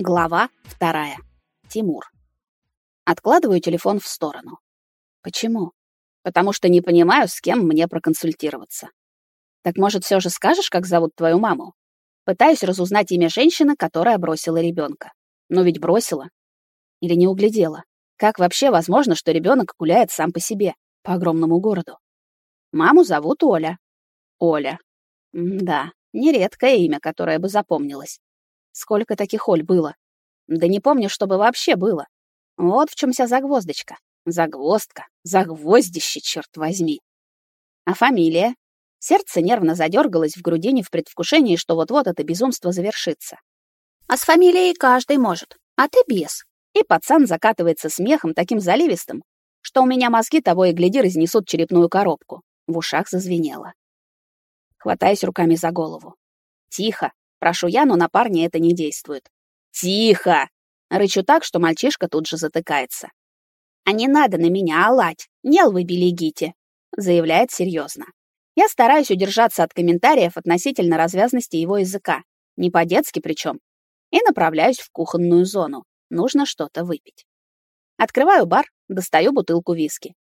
Глава вторая. Тимур. Откладываю телефон в сторону. Почему? Потому что не понимаю, с кем мне проконсультироваться. Так, может, все же скажешь, как зовут твою маму? Пытаюсь разузнать имя женщины, которая бросила ребенка. Но ведь бросила. Или не углядела. Как вообще возможно, что ребенок гуляет сам по себе, по огромному городу? Маму зовут Оля. Оля. М да, нередкое имя, которое бы запомнилось. Сколько таких Оль было? Да не помню, чтобы вообще было. Вот в чем вся загвоздочка. Загвоздка. Загвоздище, черт возьми. А фамилия? Сердце нервно задергалось в грудине в предвкушении, что вот-вот это безумство завершится. А с фамилией каждый может, а ты без. И пацан закатывается смехом таким заливистым, что у меня мозги того и гляди разнесут черепную коробку. В ушах зазвенело. Хватаюсь руками за голову. Тихо, Прошу я, но на парня это не действует. «Тихо!» Рычу так, что мальчишка тут же затыкается. «А не надо на меня олать, нел вы берегите», заявляет серьезно. Я стараюсь удержаться от комментариев относительно развязности его языка, не по-детски причем, и направляюсь в кухонную зону. Нужно что-то выпить. Открываю бар, достаю бутылку виски.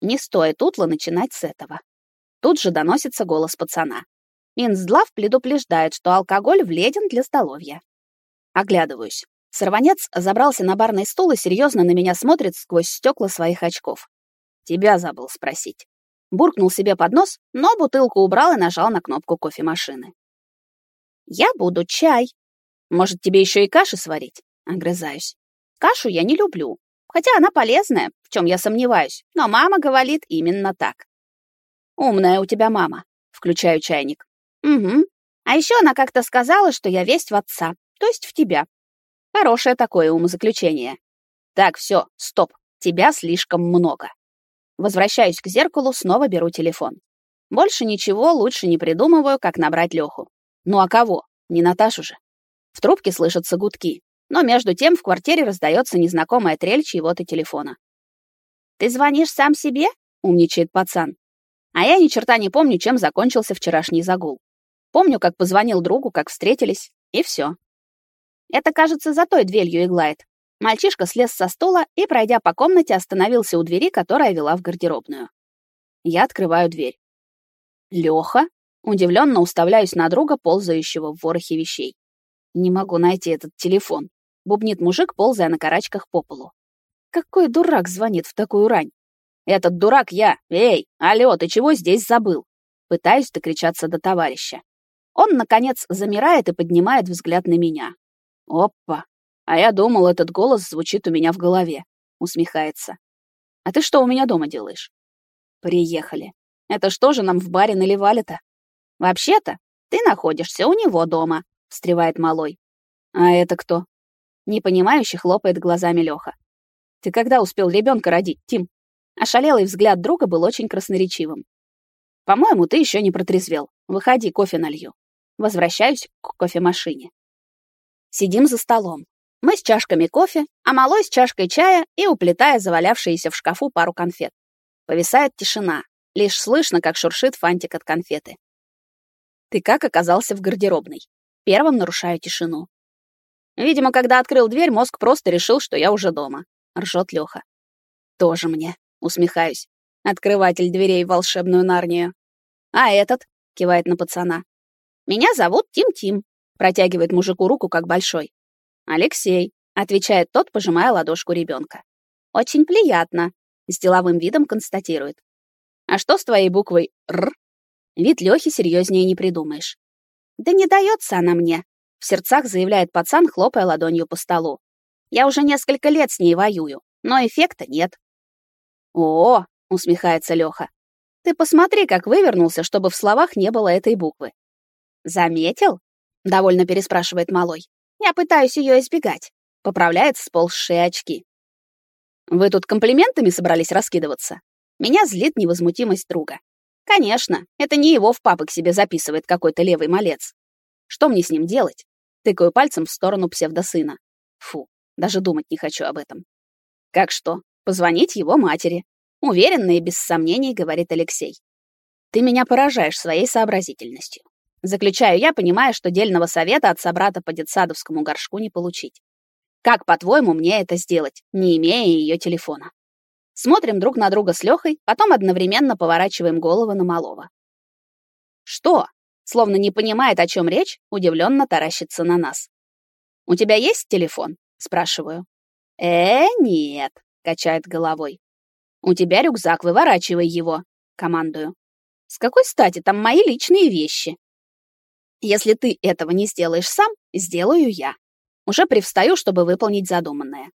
Не стоит утла начинать с этого. Тут же доносится голос пацана. Минздрав предупреждает, что алкоголь вреден для здоровья. Оглядываюсь. Сорванец забрался на барный стул и серьезно на меня смотрит сквозь стекла своих очков. Тебя забыл спросить. Буркнул себе под нос, но бутылку убрал и нажал на кнопку кофемашины. Я буду чай. Может, тебе еще и каши сварить? Огрызаюсь. Кашу я не люблю, хотя она полезная, в чем я сомневаюсь, но мама говорит именно так. Умная у тебя мама. Включаю чайник. Угу. А еще она как-то сказала, что я весть в отца, то есть в тебя. Хорошее такое умозаключение. Так, все, стоп. Тебя слишком много. Возвращаюсь к зеркалу, снова беру телефон. Больше ничего лучше не придумываю, как набрать Леху. Ну а кого? Не Наташу же. В трубке слышатся гудки, но между тем в квартире раздается незнакомая трель чьего-то телефона. «Ты звонишь сам себе?» — умничает пацан. А я ни черта не помню, чем закончился вчерашний загул. Помню, как позвонил другу, как встретились, и все. Это, кажется, за той дверью иглает. Мальчишка слез со стула и, пройдя по комнате, остановился у двери, которая вела в гардеробную. Я открываю дверь. Лёха? Удивленно уставляюсь на друга, ползающего в ворохе вещей. Не могу найти этот телефон. Бубнит мужик, ползая на карачках по полу. Какой дурак звонит в такую рань? Этот дурак я. Эй, алло, ты чего здесь забыл? Пытаюсь докричаться до товарища. Он, наконец, замирает и поднимает взгляд на меня. Опа! А я думал, этот голос звучит у меня в голове. Усмехается. А ты что у меня дома делаешь? Приехали. Это что же нам в баре наливали-то? Вообще-то, ты находишься у него дома, встревает малой. А это кто? Непонимающе хлопает глазами Лёха. Ты когда успел ребенка родить, Тим? Ошалелый взгляд друга был очень красноречивым. По-моему, ты еще не протрезвел. Выходи, кофе налью. Возвращаюсь к кофемашине. Сидим за столом. Мы с чашками кофе, а малой с чашкой чая и уплетая завалявшиеся в шкафу пару конфет. Повисает тишина. Лишь слышно, как шуршит фантик от конфеты. Ты как оказался в гардеробной? Первым нарушаю тишину. Видимо, когда открыл дверь, мозг просто решил, что я уже дома. Ржет Лёха. Тоже мне. Усмехаюсь. Открыватель дверей в волшебную Нарнию. А этот? Кивает на пацана. «Меня зовут Тим-Тим», — протягивает мужику руку как большой. «Алексей», — отвечает тот, пожимая ладошку ребенка. «Очень приятно», — с деловым видом констатирует. «А что с твоей буквой «Р»?» Вид Лёхи серьезнее не придумаешь. «Да не дается она мне», — в сердцах заявляет пацан, хлопая ладонью по столу. «Я уже несколько лет с ней воюю, но эффекта нет». «О!» — усмехается Лёха. «Ты посмотри, как вывернулся, чтобы в словах не было этой буквы. «Заметил?» — довольно переспрашивает малой. «Я пытаюсь ее избегать», — поправляет сползшие очки. «Вы тут комплиментами собрались раскидываться?» Меня злит невозмутимость друга. «Конечно, это не его в папы к себе записывает какой-то левый малец. Что мне с ним делать?» Тыкаю пальцем в сторону псевдосына. Фу, даже думать не хочу об этом. «Как что? Позвонить его матери?» Уверенно и без сомнений говорит Алексей. «Ты меня поражаешь своей сообразительностью. Заключаю я, понимая, что дельного совета от собрата по детсадовскому горшку не получить. Как, по-твоему, мне это сделать, не имея ее телефона? Смотрим друг на друга с Лехой, потом одновременно поворачиваем головы на малого. Что? Словно не понимает, о чем речь, удивленно таращится на нас. У тебя есть телефон? спрашиваю. Э, нет, качает головой. У тебя рюкзак, выворачивай его, командую. С какой стати там мои личные вещи? Если ты этого не сделаешь сам, сделаю я. Уже привстаю, чтобы выполнить задуманное.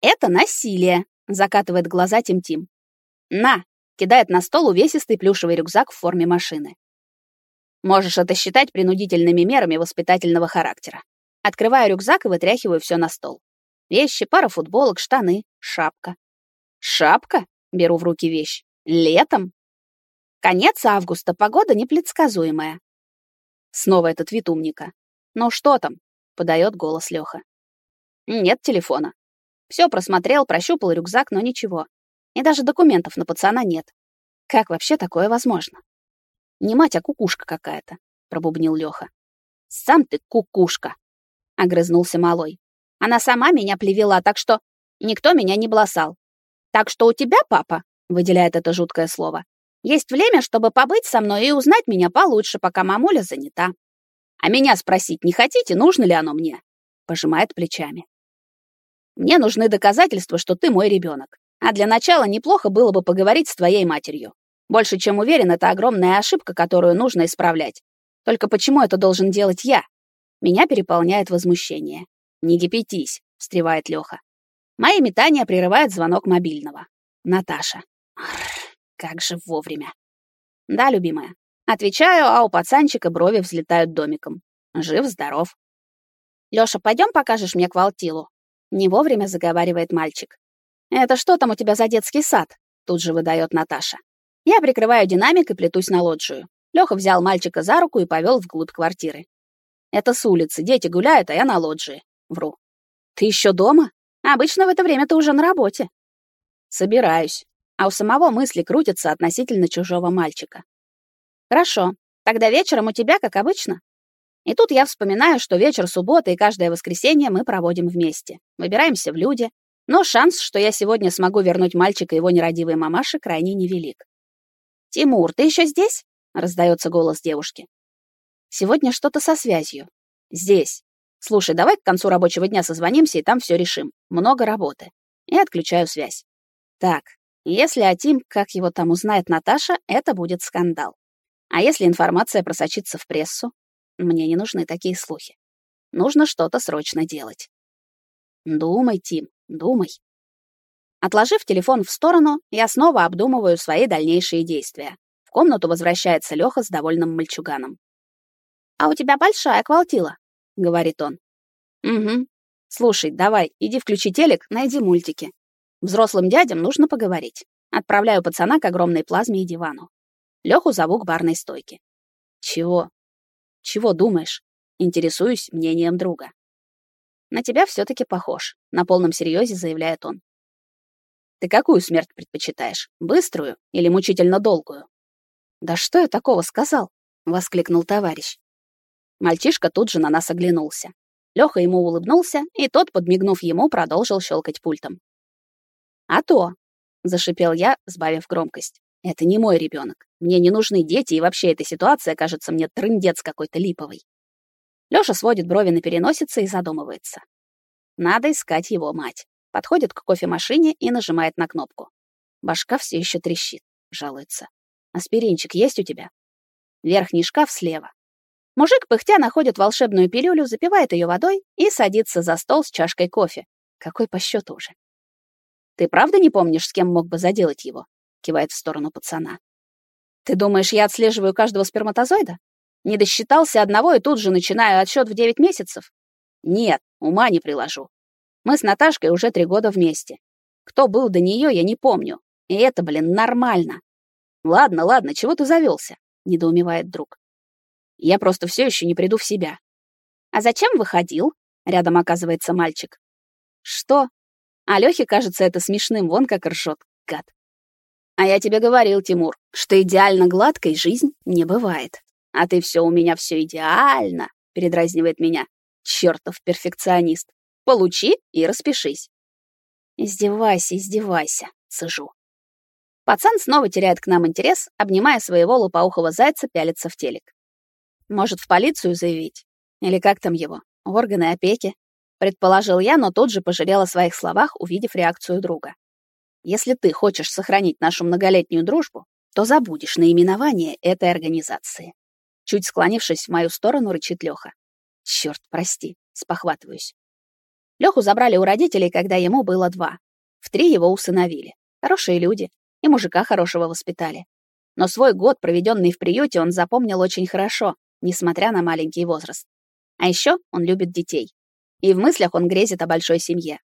Это насилие, закатывает глаза Тим-Тим. На, кидает на стол увесистый плюшевый рюкзак в форме машины. Можешь это считать принудительными мерами воспитательного характера. Открываю рюкзак и вытряхиваю все на стол. Вещи, пара футболок, штаны, шапка. Шапка? Беру в руки вещь. Летом? Конец августа, погода непредсказуемая. Снова этот вид умника. «Ну что там?» — подает голос Лёха. «Нет телефона. Все просмотрел, прощупал рюкзак, но ничего. И даже документов на пацана нет. Как вообще такое возможно?» «Не мать, а кукушка какая-то», — пробубнил Лёха. «Сам ты кукушка», — огрызнулся малой. «Она сама меня плевела, так что никто меня не бласал. Так что у тебя, папа, — выделяет это жуткое слово, есть время, чтобы побыть со мной и узнать меня получше, пока мамуля занята. А меня спросить не хотите, нужно ли оно мне? Пожимает плечами. Мне нужны доказательства, что ты мой ребенок. А для начала неплохо было бы поговорить с твоей матерью. Больше чем уверен, это огромная ошибка, которую нужно исправлять. Только почему это должен делать я? Меня переполняет возмущение. Не кипятись, встревает Лёха. Мои метания прерывает звонок мобильного. Наташа. Как же вовремя. Да, любимая. Отвечаю, а у пацанчика брови взлетают домиком. Жив-здоров. Лёша, пойдем покажешь мне квалтилу? Не вовремя заговаривает мальчик. Это что там у тебя за детский сад? Тут же выдает Наташа. Я прикрываю динамик и плетусь на лоджию. Лёха взял мальчика за руку и повел вглубь квартиры. Это с улицы, дети гуляют, а я на лоджии. Вру. Ты еще дома? Обычно в это время ты уже на работе. Собираюсь а у самого мысли крутятся относительно чужого мальчика. Хорошо, тогда вечером у тебя, как обычно. И тут я вспоминаю, что вечер субботы и каждое воскресенье мы проводим вместе. Выбираемся в люди, но шанс, что я сегодня смогу вернуть мальчика его нерадивой мамаше, крайне невелик. «Тимур, ты еще здесь?» — раздается голос девушки. «Сегодня что-то со связью. Здесь. Слушай, давай к концу рабочего дня созвонимся и там все решим. Много работы». И отключаю связь. Так, если Атим, как его там узнает Наташа, это будет скандал. А если информация просочится в прессу? Мне не нужны такие слухи. Нужно что-то срочно делать. Думай, Тим, думай. Отложив телефон в сторону, я снова обдумываю свои дальнейшие действия. В комнату возвращается Лёха с довольным мальчуганом. «А у тебя большая квалтила», — говорит он. «Угу. Слушай, давай, иди включи телек, найди мультики. Взрослым дядям нужно поговорить. Отправляю пацана к огромной плазме и дивану. Леху зову к барной стойке. Чего? Чего думаешь? Интересуюсь мнением друга. На тебя все таки похож, на полном серьезе заявляет он. Ты какую смерть предпочитаешь? Быструю или мучительно долгую? Да что я такого сказал? воскликнул товарищ. Мальчишка тут же на нас оглянулся. Леха ему улыбнулся, и тот, подмигнув ему, продолжил щелкать пультом. «А то!» — зашипел я, сбавив громкость. «Это не мой ребенок. Мне не нужны дети, и вообще эта ситуация кажется мне трындец какой-то липовый». Лёша сводит брови на переносице и задумывается. Надо искать его мать. Подходит к кофемашине и нажимает на кнопку. Башка все еще трещит, жалуется. «Аспиринчик есть у тебя?» Верхний шкаф слева. Мужик, пыхтя, находит волшебную пилюлю, запивает ее водой и садится за стол с чашкой кофе. Какой по счету уже? Ты правда не помнишь, с кем мог бы заделать его? Кивает в сторону пацана. Ты думаешь, я отслеживаю каждого сперматозоида? Не досчитался одного и тут же начинаю отсчет в 9 месяцев? Нет, ума не приложу. Мы с Наташкой уже три года вместе. Кто был до нее, я не помню. И это, блин, нормально. Ладно, ладно, чего ты завелся? недоумевает друг. Я просто все еще не приду в себя. А зачем выходил? Рядом оказывается мальчик. Что? А Лёхе кажется это смешным, вон как ржёт, гад. А я тебе говорил, Тимур, что идеально гладкой жизнь не бывает. А ты все у меня все идеально, передразнивает меня. Чертов перфекционист. Получи и распишись. Издевайся, издевайся, сижу. Пацан снова теряет к нам интерес, обнимая своего лопоухого зайца, пялится в телек. Может, в полицию заявить? Или как там его? Органы опеки? Предположил я, но тут же пожалел о своих словах, увидев реакцию друга. Если ты хочешь сохранить нашу многолетнюю дружбу, то забудешь наименование этой организации. Чуть склонившись в мою сторону, рычит Лёха. Чёрт, прости, спохватываюсь. Лёху забрали у родителей, когда ему было два. В три его усыновили. Хорошие люди, и мужика хорошего воспитали. Но свой год, проведенный в приюте, он запомнил очень хорошо, несмотря на маленький возраст. А ещё он любит детей. И в мыслях он грезит о большой семье.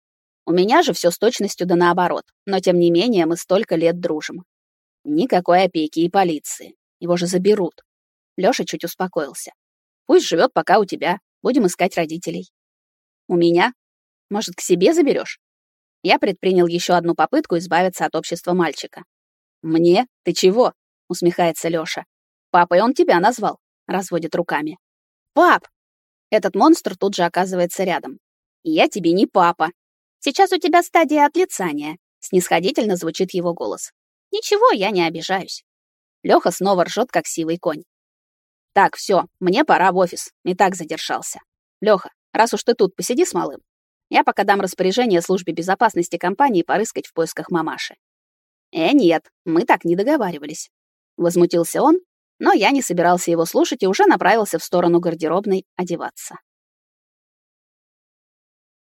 У меня же все с точностью да наоборот, но тем не менее мы столько лет дружим. Никакой опеки и полиции. Его же заберут. Лёша чуть успокоился. Пусть живет пока у тебя. Будем искать родителей. У меня? Может, к себе заберешь? Я предпринял еще одну попытку избавиться от общества мальчика. Мне? Ты чего? усмехается Лёша. Папой он тебя назвал, разводит руками. Пап, этот монстр тут же оказывается рядом. «Я тебе не папа. Сейчас у тебя стадия отлицания», — снисходительно звучит его голос. «Ничего, я не обижаюсь». Лёха снова ржет, как сивый конь. «Так, все, мне пора в офис. И так задержался. Лёха, раз уж ты тут, посиди с малым. Я пока дам распоряжение службе безопасности компании порыскать в поисках мамаши». «Э, нет, мы так не договаривались». Возмутился он, но я не собирался его слушать и уже направился в сторону гардеробной одеваться.